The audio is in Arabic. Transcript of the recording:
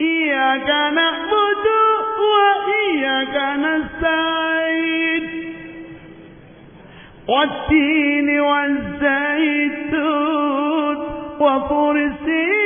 إياك نعبد وإياك نستعين. والتين والزيتون وفرسين